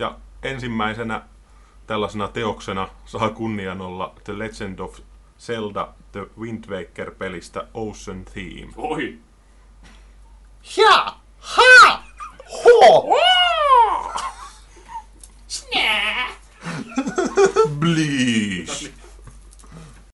Ja ensimmäisenä tällaisena teoksena saa kunnian olla The Legend of Zelda The Wind Waker-pelistä Ocean Theme. Oi! Ja! Ha! Ho! Blee!